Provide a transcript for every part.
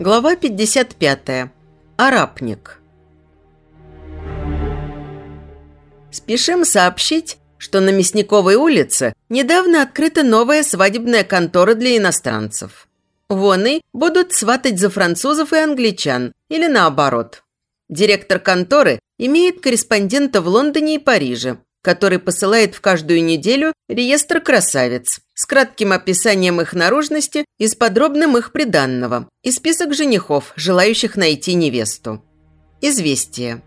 Глава 55. Арапник. Спешим сообщить, что на Мясниковой улице недавно открыта новая свадебная контора для иностранцев. Вон и будут сватать за французов и англичан, или наоборот. Директор конторы имеет корреспондента в Лондоне и Париже, который посылает в каждую неделю реестр красавиц с кратким описанием их наружности и с подробным их приданного и список женихов, желающих найти невесту. Известие.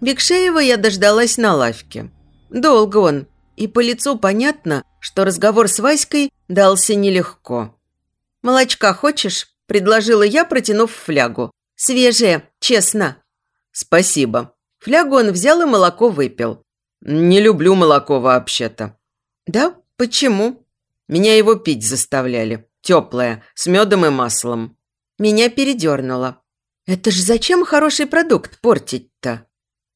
Бекшеева я дождалась на лавке. Долго он, и по лицу понятно, что разговор с Васькой дался нелегко. «Молочка хочешь?» – предложила я, протянув флягу. Свежее, честно». «Спасибо». Флягу он взял и молоко выпил. «Не люблю молоко вообще-то». «Да? Почему?» «Меня его пить заставляли. Теплое, с медом и маслом». Меня передернуло. «Это ж зачем хороший продукт портить-то?»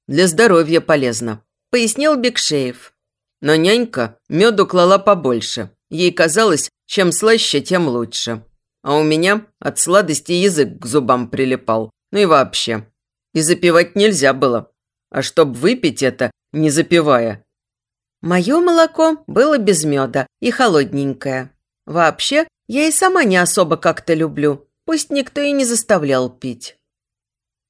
«Для здоровья полезно», – пояснил Бекшеев. Но нянька меду клала побольше. Ей казалось, чем слаще, тем лучше. А у меня от сладости язык к зубам прилипал. Ну и вообще. И запивать нельзя было. А чтоб выпить это, не запивая. Мое молоко было без меда и холодненькое. Вообще, я и сама не особо как-то люблю. Пусть никто и не заставлял пить.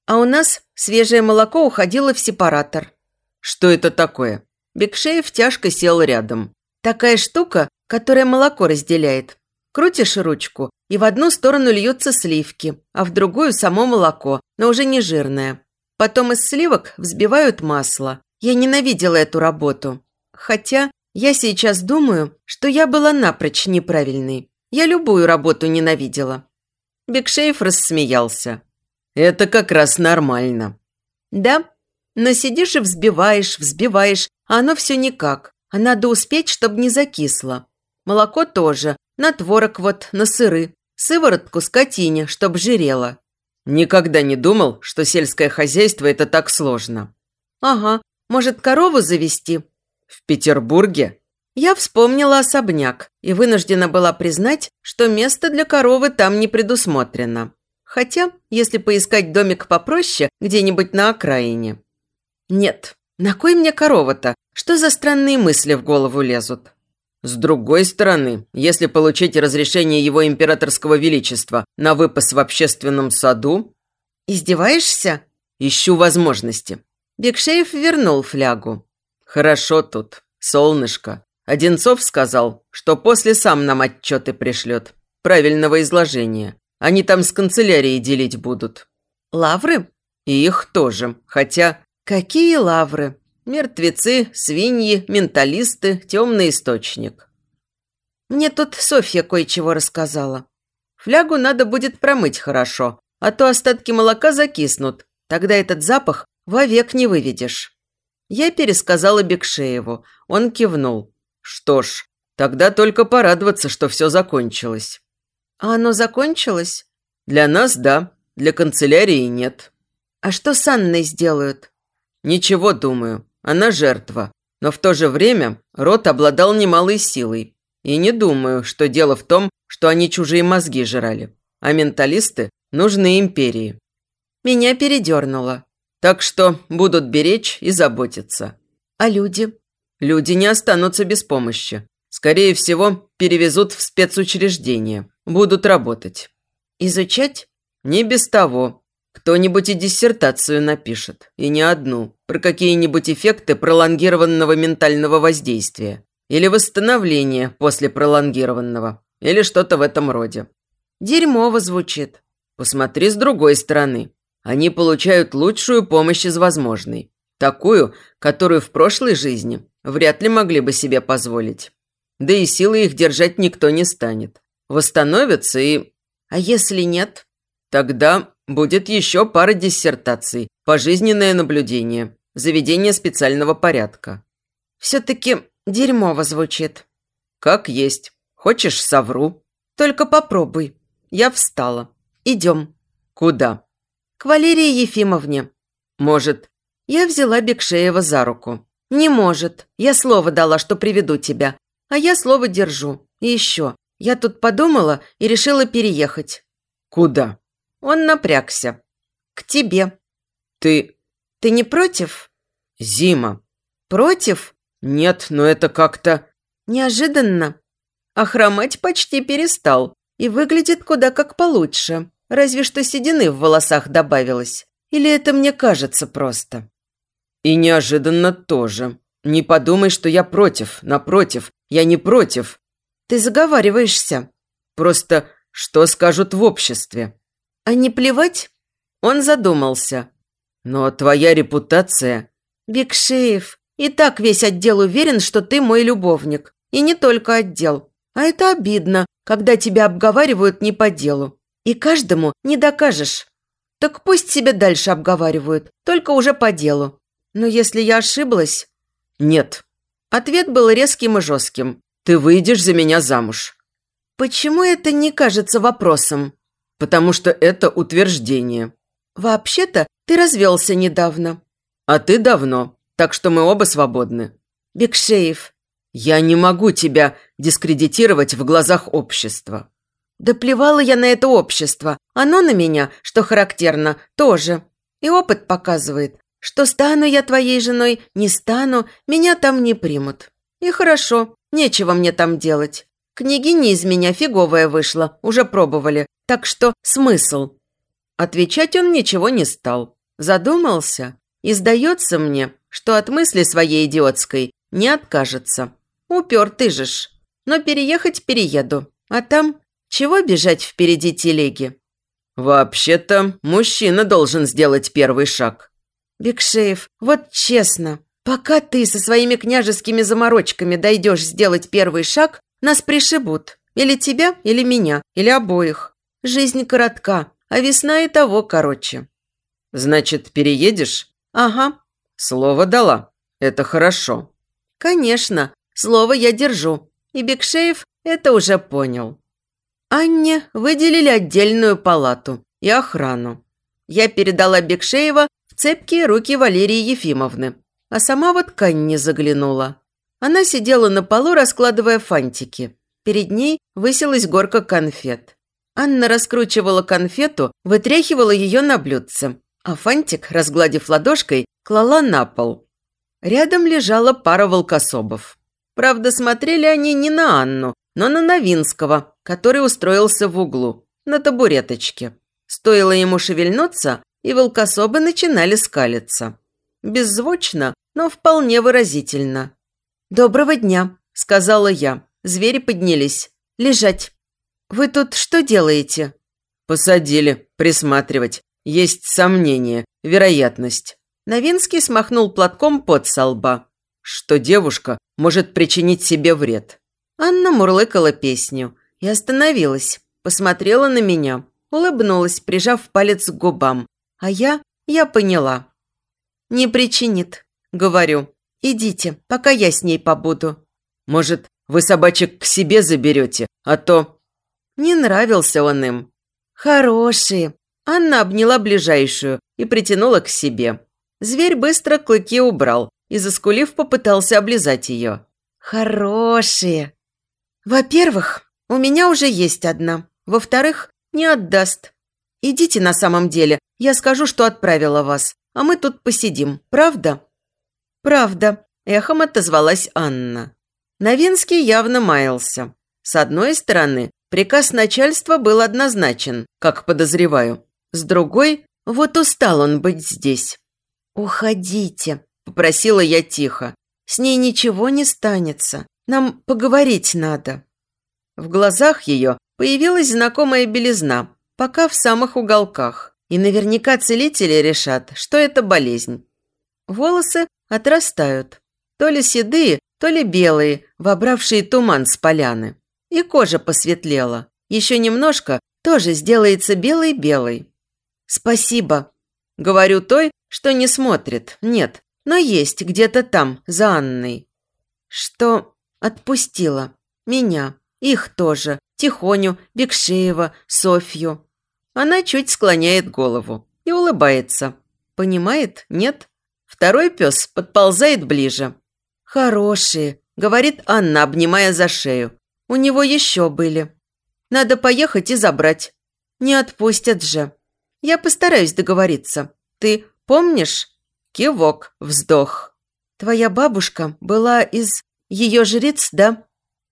А у нас свежее молоко уходило в сепаратор. Что это такое? Бекшеев тяжко сел рядом. Такая штука, которая молоко разделяет. Крутишь ручку, и в одну сторону льются сливки, а в другую само молоко, но уже не жирное. Потом из сливок взбивают масло. Я ненавидела эту работу. Хотя я сейчас думаю, что я была напрочь неправильной. Я любую работу ненавидела. Бекшеев рассмеялся. «Это как раз нормально». «Да, но сидишь и взбиваешь, взбиваешь, а оно все никак. А надо успеть, чтобы не закисло. Молоко тоже, на творог вот, на сыры. Сыворотку скотине, чтоб жирела. Никогда не думал, что сельское хозяйство – это так сложно. Ага, может, корову завести? В Петербурге? Я вспомнила особняк и вынуждена была признать, что место для коровы там не предусмотрено. Хотя, если поискать домик попроще, где-нибудь на окраине. Нет, на кой мне корова-то? Что за странные мысли в голову лезут? С другой стороны, если получить разрешение его императорского величества на выпас в общественном саду... Издеваешься? Ищу возможности. Бекшеев вернул флягу. Хорошо тут, солнышко. Одинцов сказал, что после сам нам отчеты пришлет. Правильного изложения. Они там с канцелярией делить будут. Лавры? И их тоже. Хотя... Какие лавры? Мертвецы, свиньи, менталисты, темный источник. Мне тут Софья кое-чего рассказала. Флягу надо будет промыть хорошо, а то остатки молока закиснут. Тогда этот запах вовек не выведешь. Я пересказала Бекшееву. Он кивнул. Что ж, тогда только порадоваться, что все закончилось. А оно закончилось? Для нас – да, для канцелярии – нет. А что с Анной сделают? Ничего, думаю. Она жертва. Но в то же время род обладал немалой силой. И не думаю, что дело в том, что они чужие мозги жрали. А менталисты нужны империи. Меня передернуло. Так что будут беречь и заботиться. А люди? Люди не останутся без помощи. Скорее всего, перевезут в спецучреждение. Будут работать. Изучать? Не без того. Кто-нибудь и диссертацию напишет, и не одну, про какие-нибудь эффекты пролонгированного ментального воздействия. Или восстановление после пролонгированного. Или что-то в этом роде. Дерьмово звучит. Посмотри с другой стороны. Они получают лучшую помощь из возможной. Такую, которую в прошлой жизни вряд ли могли бы себе позволить. Да и силы их держать никто не станет. Восстановятся и... А если нет? Тогда Будет еще пара диссертаций, пожизненное наблюдение, заведение специального порядка. Все-таки дерьмово звучит. Как есть. Хочешь, совру. Только попробуй. Я встала. Идем. Куда? К Валерии Ефимовне. Может. Я взяла Бекшеева за руку. Не может. Я слово дала, что приведу тебя. а я слово держу. И еще, я тут подумала и решила переехать. Куда? Он напрягся. К тебе. Ты... Ты не против? Зима. Против? Нет, но это как-то... Неожиданно. А хромать почти перестал и выглядит куда как получше. Разве что седины в волосах добавилось. Или это мне кажется просто? И неожиданно тоже. Не подумай, что я против. Напротив, я не против. Ты заговариваешься. Просто что скажут в обществе? А не плевать? Он задумался. Но твоя репутация... Бекшеев, и так весь отдел уверен, что ты мой любовник. И не только отдел. А это обидно, когда тебя обговаривают не по делу. И каждому не докажешь. Так пусть себя дальше обговаривают, только уже по делу. Но если я ошиблась... Нет. Ответ был резким и жестким. Ты выйдешь за меня замуж. Почему это не кажется вопросом? Потому что это утверждение. Вообще-то ты развелся недавно. А ты давно, так что мы оба свободны. Бекшеев. Я не могу тебя дискредитировать в глазах общества. Да плевала я на это общество. Оно на меня, что характерно, тоже. И опыт показывает, что стану я твоей женой, не стану, меня там не примут. И хорошо, нечего мне там делать. Княгиня из меня фиговая вышла, уже пробовали, так что смысл? Отвечать он ничего не стал. Задумался и сдается мне, что от мысли своей идиотской не откажется. Упертый же ж. Но переехать перееду. А там чего бежать впереди телеги? Вообще-то мужчина должен сделать первый шаг. Бекшеев, вот честно, пока ты со своими княжескими заморочками дойдешь сделать первый шаг, нас пришибут. Или тебя, или меня, или обоих. Жизнь коротка, а весна и того короче. Значит, переедешь? Ага. Слово дала. Это хорошо. Конечно, слово я держу. И Бекшеев это уже понял. Анне выделили отдельную палату и охрану. Я передала Бекшеева в цепкие руки Валерии Ефимовны, а сама вот к Анне заглянула. Она сидела на полу, раскладывая фантики. Перед ней высилась горка конфет. Анна раскручивала конфету, вытряхивала ее на блюдце, а фантик, разгладив ладошкой, клала на пол. Рядом лежала пара волкособов. Правда, смотрели они не на Анну, но на Новинского, который устроился в углу, на табуреточке. Стоило ему шевельнуться, и волкособы начинали скалиться. Беззвучно, но вполне выразительно. «Доброго дня», – сказала я. Звери поднялись. «Лежать». «Вы тут что делаете?» «Посадили. Присматривать. Есть сомнение. Вероятность». Новинский смахнул платком под со лба. Что девушка может причинить себе вред. Анна мурлыкала песню и остановилась, посмотрела на меня, улыбнулась, прижав палец к губам. А я, я поняла. «Не причинит», – говорю. «Идите, пока я с ней побуду». «Может, вы собачек к себе заберете, а то...» Не нравился он им. «Хорошие». Анна обняла ближайшую и притянула к себе. Зверь быстро клыки убрал и, заскулив, попытался облизать ее. «Хорошие». «Во-первых, у меня уже есть одна. Во-вторых, не отдаст. Идите на самом деле, я скажу, что отправила вас, а мы тут посидим, правда?» «Правда», – эхом отозвалась Анна. Новинский явно маялся. С одной стороны, приказ начальства был однозначен, как подозреваю. С другой, вот устал он быть здесь. «Уходите», – попросила я тихо. «С ней ничего не станется. Нам поговорить надо». В глазах ее появилась знакомая белизна, пока в самых уголках. И наверняка целители решат, что это болезнь. Волосы отрастают. То ли седые, то ли белые, вобравшие туман с поляны. И кожа посветлела. Еще немножко тоже сделается белой-белой. «Спасибо», – говорю той, что не смотрит, нет, но есть где-то там, за Анной. Что отпустила меня, их тоже, Тихоню, Бекшеева, Софью. Она чуть склоняет голову и улыбается. Понимает? Нет? Второй пес подползает ближе. «Хорошие», говорит Анна, обнимая за шею. У него еще были. Надо поехать и забрать. Не отпустят же. Я постараюсь договориться. Ты помнишь? Кивок, вздох. Твоя бабушка была из ее жриц, да?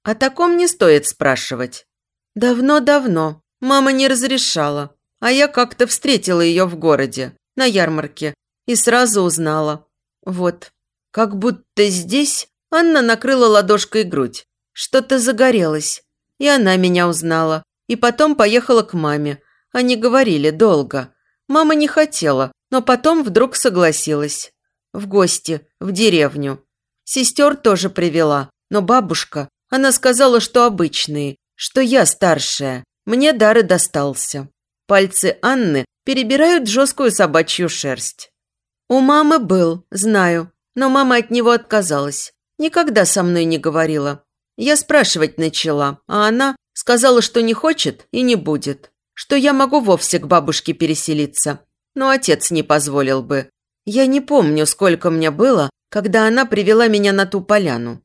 О таком не стоит спрашивать. Давно-давно. Мама не разрешала. А я как-то встретила ее в городе, на ярмарке, и сразу узнала. Вот. Как будто здесь Анна накрыла ладошкой грудь. Что-то загорелось. И она меня узнала. И потом поехала к маме. Они говорили долго. Мама не хотела, но потом вдруг согласилась. В гости, в деревню. Сестер тоже привела, но бабушка, она сказала, что обычные, что я старшая. Мне дары достался. Пальцы Анны перебирают жесткую собачью шерсть. У мамы был, знаю, но мама от него отказалась. Никогда со мной не говорила. Я спрашивать начала, а она сказала, что не хочет и не будет. Что я могу вовсе к бабушке переселиться. Но отец не позволил бы. Я не помню, сколько мне было, когда она привела меня на ту поляну.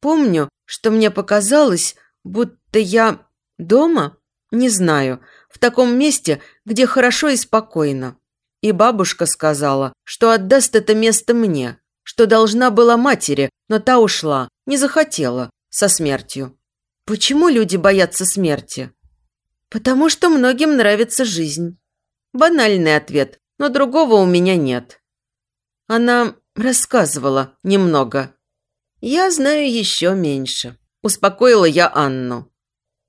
Помню, что мне показалось, будто я дома? Не знаю, в таком месте, где хорошо и спокойно. И бабушка сказала, что отдаст это место мне, что должна была матери, но та ушла, не захотела, со смертью. Почему люди боятся смерти? Потому что многим нравится жизнь. Банальный ответ, но другого у меня нет. Она рассказывала немного. Я знаю еще меньше. Успокоила я Анну.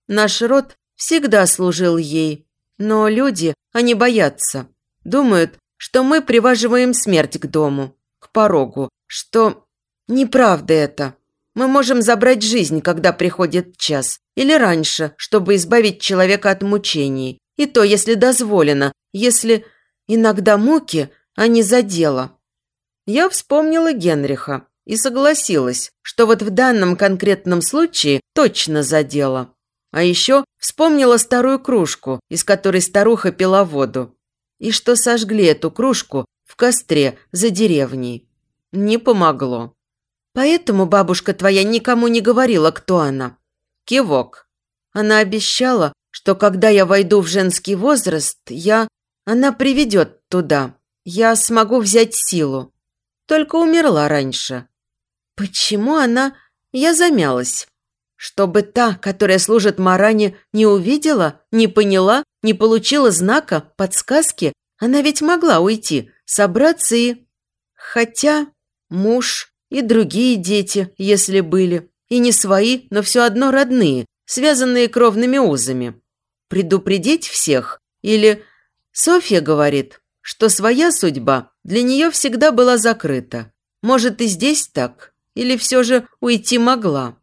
Наш род всегда служил ей, но люди, они боятся. Думают, что мы приваживаем смерть к дому, к порогу, что... Неправда это. Мы можем забрать жизнь, когда приходит час, или раньше, чтобы избавить человека от мучений. И то, если дозволено, если иногда муки, а не за дело. Я вспомнила Генриха и согласилась, что вот в данном конкретном случае точно за дело. А еще вспомнила старую кружку, из которой старуха пила воду. И что сожгли эту кружку в костре за деревней. Не помогло. Поэтому бабушка твоя никому не говорила, кто она. Кивок. Она обещала, что когда я войду в женский возраст, я... Она приведет туда. Я смогу взять силу. Только умерла раньше. Почему она... Я замялась. Чтобы та, которая служит Маране, не увидела, не поняла, не получила знака, подсказки, она ведь могла уйти, собраться и... Хотя муж и другие дети, если были. И не свои, но все одно родные, связанные кровными узами. Предупредить всех? Или... Софья говорит, что своя судьба для нее всегда была закрыта. Может, и здесь так? Или все же уйти могла?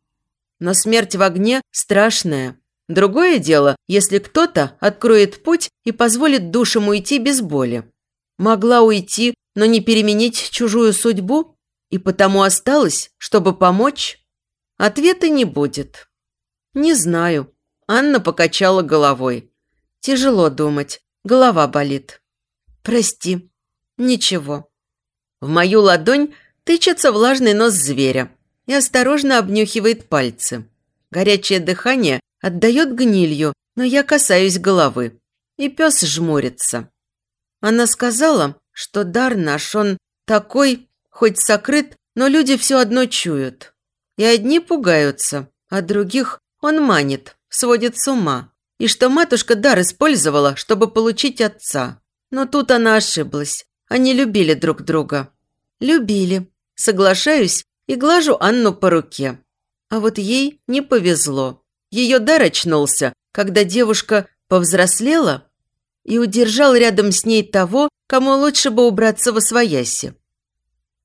Но смерть в огне страшная. Другое дело, если кто-то откроет путь и позволит душам уйти без боли. Могла уйти, но не переменить чужую судьбу? и потому осталась, чтобы помочь? Ответа не будет. Не знаю. Анна покачала головой. Тяжело думать. Голова болит. Прости. Ничего. В мою ладонь тычется влажный нос зверя и осторожно обнюхивает пальцы. Горячее дыхание отдает гнилью, но я касаюсь головы. И пес жмурится. Она сказала, что дар наш, он такой, Хоть сокрыт, но люди все одно чуют. И одни пугаются, а других он манит, сводит с ума. И что матушка дар использовала, чтобы получить отца. Но тут она ошиблась. Они любили друг друга. Любили. Соглашаюсь и глажу Анну по руке. А вот ей не повезло. Ее дар очнулся, когда девушка повзрослела и удержал рядом с ней того, кому лучше бы убраться во свояси.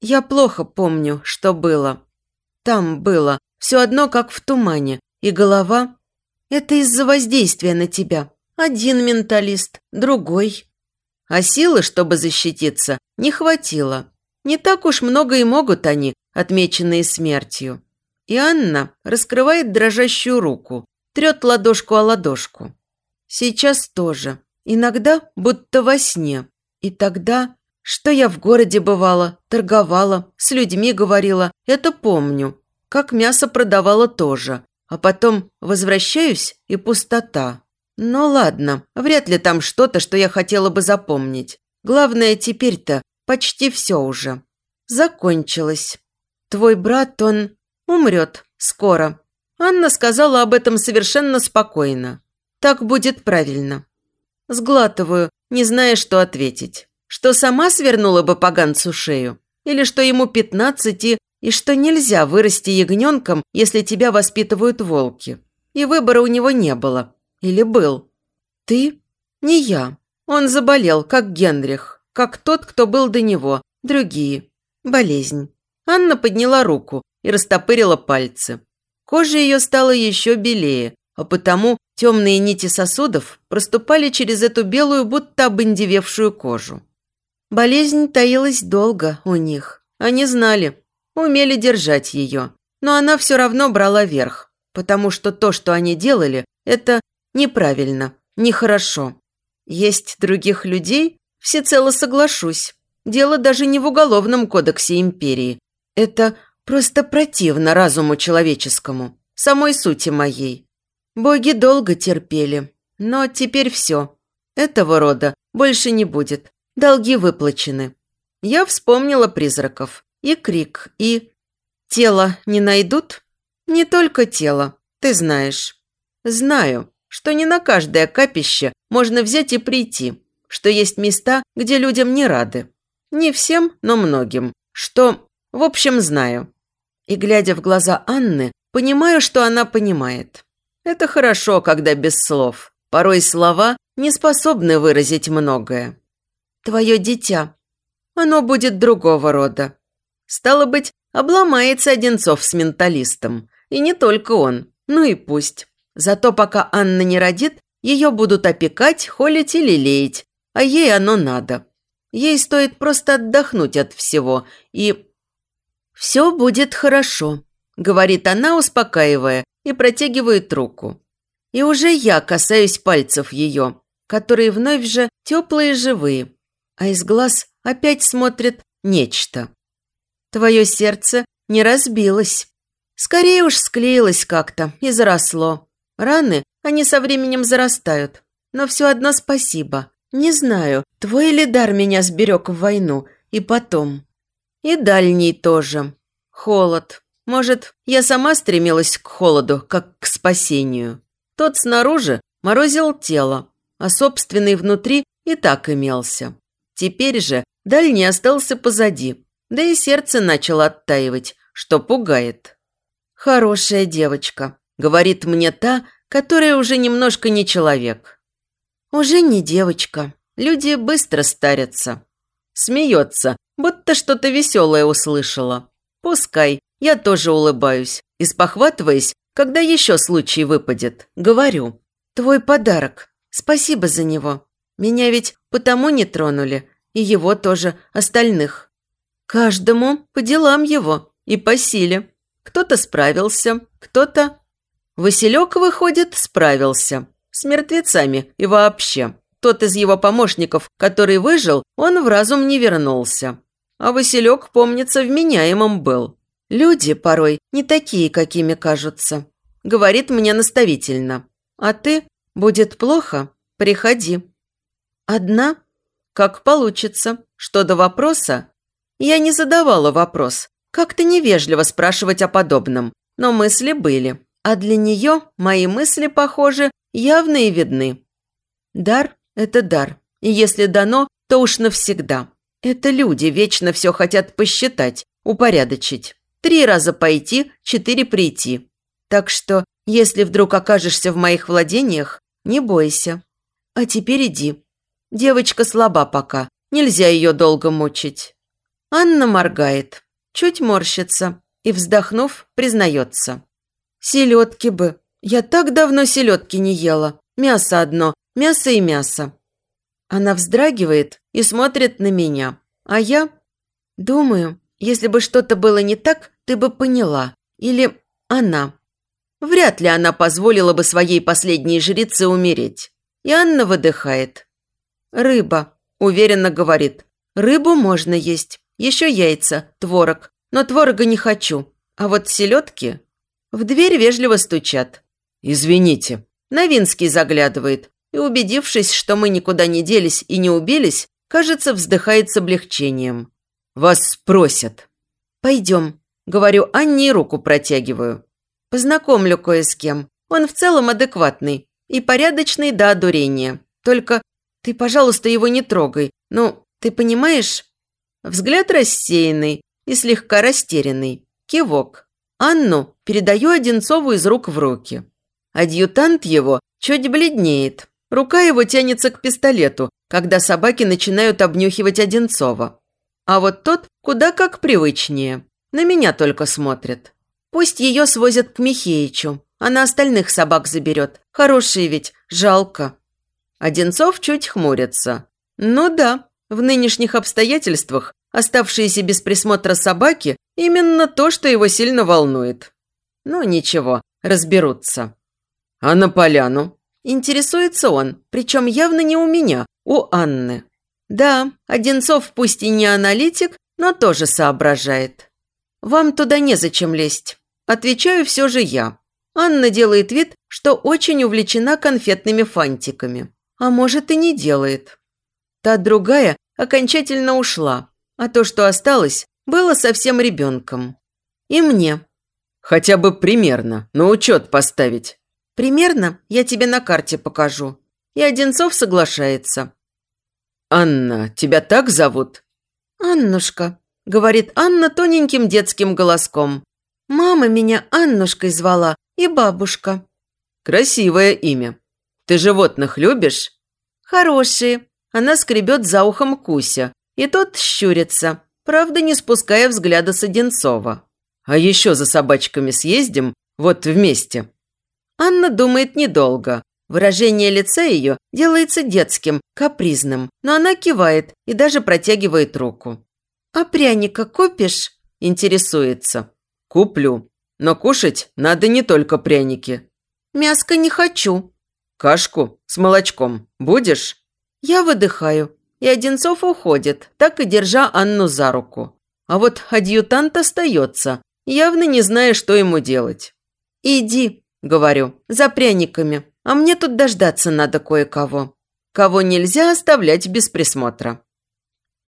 Я плохо помню, что было. Там было. Все одно, как в тумане. И голова... Это из-за воздействия на тебя. Один менталист, другой. А силы, чтобы защититься, не хватило. Не так уж много и могут они, отмеченные смертью. И Анна раскрывает дрожащую руку, трет ладошку о ладошку. Сейчас тоже. Иногда будто во сне. И тогда что я в городе бывала, торговала, с людьми говорила, это помню. как мясо продавала тоже. А потом возвращаюсь и пустота. Ну ладно, вряд ли там что-то, что я хотела бы запомнить. Главное, теперь-то почти все уже. Закончилось. Твой брат, он умрет скоро. Анна сказала об этом совершенно спокойно. Так будет правильно. Сглатываю, не зная, что ответить. Что сама свернула бы поганцу шею? Или что ему пятнадцати, и что нельзя вырасти ягненком, если тебя воспитывают волки? И выбора у него не было. Или был? Ты? Не я. Он заболел, как Генрих, как тот, кто был до него. Другие. Болезнь. Анна подняла руку и растопырила пальцы. Кожа ее стала еще белее, а потому темные нити сосудов проступали через эту белую, будто обындевевшую кожу. Болезнь таилась долго у них. Они знали, умели держать ее. Но она все равно брала верх, потому что то, что они делали, это неправильно, нехорошо. Есть других людей, всецело соглашусь. Дело даже не в уголовном кодексе империи. Это просто противно разуму человеческому, самой сути моей. Боги долго терпели, но теперь все. Этого рода больше не будет. Долги выплачены. Я вспомнила призраков. И крик, и... Тело не найдут? Не только тело, ты знаешь. Знаю, что не на каждое капище можно взять и прийти, что есть места, где людям не рады. Не всем, но многим. Что, в общем, знаю. И, глядя в глаза Анны, понимаю, что она понимает. Это хорошо, когда без слов. Порой слова не способны выразить многое твое дитя. Оно будет другого рода. Стало быть, обломается Одинцов с менталистом. И не только он. Ну и пусть. Зато пока Анна не родит, ее будут опекать, холить и лелеять. А ей оно надо. Ей стоит просто отдохнуть от всего. И... «Все будет хорошо», – говорит она, успокаивая, и протягивает руку. И уже я касаюсь пальцев ее, которые вновь же теплые и живые, а из глаз опять смотрит нечто. Твое сердце не разбилось. Скорее уж склеилось как-то и заросло. Раны, они со временем зарастают. Но все одно спасибо. Не знаю, твой ли дар меня сберег в войну и потом. И дальний тоже. Холод. Может, я сама стремилась к холоду, как к спасению. Тот снаружи морозил тело, а собственный внутри и так имелся. Теперь же дальний остался позади, да и сердце начало оттаивать, что пугает. «Хорошая девочка», – говорит мне та, которая уже немножко не человек. «Уже не девочка. Люди быстро старятся». Смеется, будто что-то веселое услышала. «Пускай, я тоже улыбаюсь, и спохватываясь, когда еще случай выпадет, говорю. Твой подарок. Спасибо за него. Меня ведь потому не тронули, и его тоже, остальных. Каждому по делам его и по силе. Кто-то справился, кто-то... Василек, выходит, справился. С мертвецами и вообще. Тот из его помощников, который выжил, он в разум не вернулся. А Василек, помнится, вменяемым был. Люди порой не такие, какими кажутся. Говорит мне наставительно. А ты, будет плохо, приходи. Одна? Как получится. Что до вопроса? Я не задавала вопрос. Как-то невежливо спрашивать о подобном. Но мысли были. А для нее мои мысли, похоже, явно и видны. Дар – это дар. И если дано, то уж навсегда. Это люди вечно все хотят посчитать, упорядочить. Три раза пойти, четыре прийти. Так что, если вдруг окажешься в моих владениях, не бойся. А теперь иди. Девочка слаба пока, нельзя ее долго мучить. Анна моргает, чуть морщится и, вздохнув, признается. Селедки бы. Я так давно селедки не ела. Мясо одно, мясо и мясо. Она вздрагивает и смотрит на меня. А я думаю, если бы что-то было не так, ты бы поняла. Или она. Вряд ли она позволила бы своей последней жрице умереть. И Анна выдыхает. «Рыба», – уверенно говорит. «Рыбу можно есть. Еще яйца, творог. Но творога не хочу. А вот селедки в дверь вежливо стучат. «Извините». Новинский заглядывает и, убедившись, что мы никуда не делись и не убились, кажется, вздыхает с облегчением. «Вас спросят». «Пойдем», – говорю Анне и руку протягиваю. Познакомлю кое с кем. Он в целом адекватный и порядочный до одурения. Только ты, пожалуйста, его не трогай. Ну, ты понимаешь? Взгляд рассеянный и слегка растерянный. Кивок. Анну передаю Одинцову из рук в руки. Адъютант его чуть бледнеет. Рука его тянется к пистолету, когда собаки начинают обнюхивать Одинцова. А вот тот куда как привычнее. На меня только смотрит. Пусть ее свозят к Михеичу. Она остальных собак заберет. Хорошие ведь, жалко. Одинцов чуть хмурится. Ну да, в нынешних обстоятельствах оставшиеся без присмотра собаки именно то, что его сильно волнует. Ну ничего, разберутся. А на поляну? Интересуется он, причем явно не у меня, у Анны. Да, Одинцов пусть и не аналитик, но тоже соображает. Вам туда незачем лезть. Отвечаю все же я. Анна делает вид, что очень увлечена конфетными фантиками. А может и не делает. Та другая окончательно ушла, а то, что осталось, было совсем ребенком. И мне. Хотя бы примерно, на учет поставить. Примерно я тебе на карте покажу. И Одинцов соглашается. «Анна, тебя так зовут?» «Аннушка», – говорит Анна тоненьким детским голоском. «Мама меня Аннушкой звала и бабушка». «Красивое имя. Ты животных любишь?» «Хорошие». Она скребет за ухом Куся, и тот щурится, правда, не спуская взгляда с Одинцова. «А еще за собачками съездим, вот вместе». Анна думает недолго. Выражение лица ее делается детским, капризным, но она кивает и даже протягивает руку. «А пряника купишь?» – интересуется. «Куплю. Но кушать надо не только пряники». «Мяско не хочу». «Кашку с молочком будешь?» Я выдыхаю, и Одинцов уходит, так и держа Анну за руку. А вот адъютант остается, явно не зная, что ему делать. «Иди», – говорю, – «за пряниками, а мне тут дождаться надо кое-кого. Кого нельзя оставлять без присмотра».